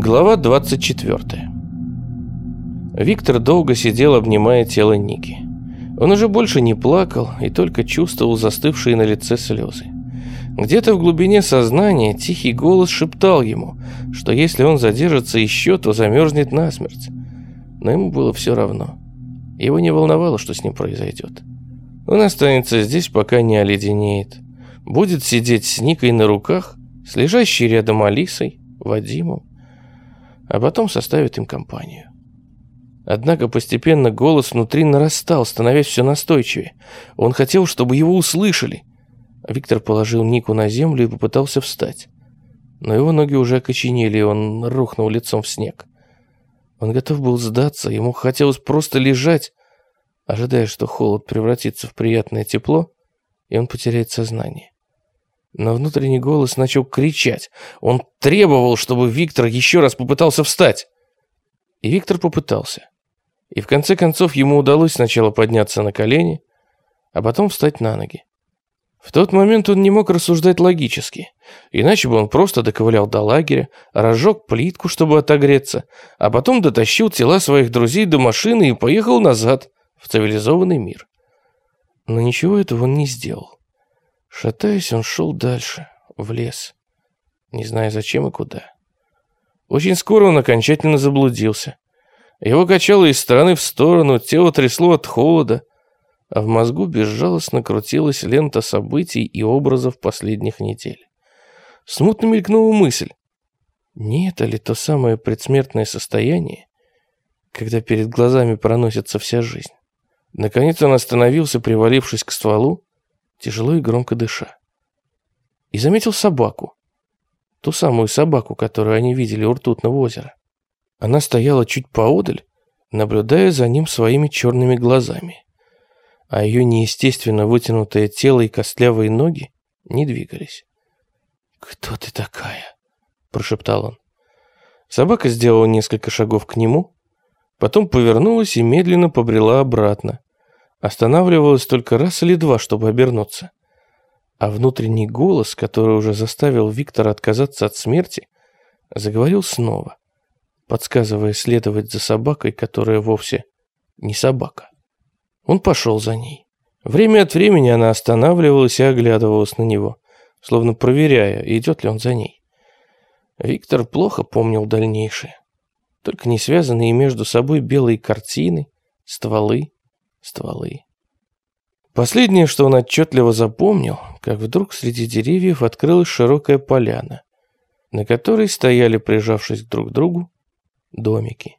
Глава 24. Виктор долго сидел, обнимая тело Ники. Он уже больше не плакал и только чувствовал застывшие на лице слезы. Где-то в глубине сознания тихий голос шептал ему, что если он задержится еще, то замерзнет насмерть. Но ему было все равно. Его не волновало, что с ним произойдет. Он останется здесь, пока не оледенеет. Будет сидеть с Никой на руках, с лежащей рядом Алисой, Вадимом, а потом составит им компанию. Однако постепенно голос внутри нарастал, становясь все настойчивее. Он хотел, чтобы его услышали. Виктор положил Нику на землю и попытался встать. Но его ноги уже окоченели, и он рухнул лицом в снег. Он готов был сдаться, ему хотелось просто лежать, ожидая, что холод превратится в приятное тепло, и он потеряет сознание. Но внутренний голос начал кричать. Он требовал, чтобы Виктор еще раз попытался встать. И Виктор попытался. И в конце концов ему удалось сначала подняться на колени, а потом встать на ноги. В тот момент он не мог рассуждать логически, иначе бы он просто доковылял до лагеря, разжег плитку, чтобы отогреться, а потом дотащил тела своих друзей до машины и поехал назад, в цивилизованный мир. Но ничего этого он не сделал. Шатаясь, он шел дальше, в лес, не зная зачем и куда. Очень скоро он окончательно заблудился. Его качало из стороны в сторону, тело трясло от холода, а в мозгу безжалостно крутилась лента событий и образов последних недель. Смутно мелькнула мысль. Не это ли то самое предсмертное состояние, когда перед глазами проносится вся жизнь? Наконец он остановился, привалившись к стволу, тяжело и громко дыша. И заметил собаку. Ту самую собаку, которую они видели у ртутного озера. Она стояла чуть поодаль, наблюдая за ним своими черными глазами. А ее неестественно вытянутое тело и костлявые ноги не двигались. «Кто ты такая?» – прошептал он. Собака сделала несколько шагов к нему, потом повернулась и медленно побрела обратно. Останавливалась только раз или два, чтобы обернуться. А внутренний голос, который уже заставил Виктора отказаться от смерти, заговорил снова подсказывая следовать за собакой, которая вовсе не собака. Он пошел за ней. Время от времени она останавливалась и оглядывалась на него, словно проверяя, идет ли он за ней. Виктор плохо помнил дальнейшее. Только не связанные между собой белые картины, стволы, стволы. Последнее, что он отчетливо запомнил, как вдруг среди деревьев открылась широкая поляна, на которой стояли, прижавшись друг к другу, домики.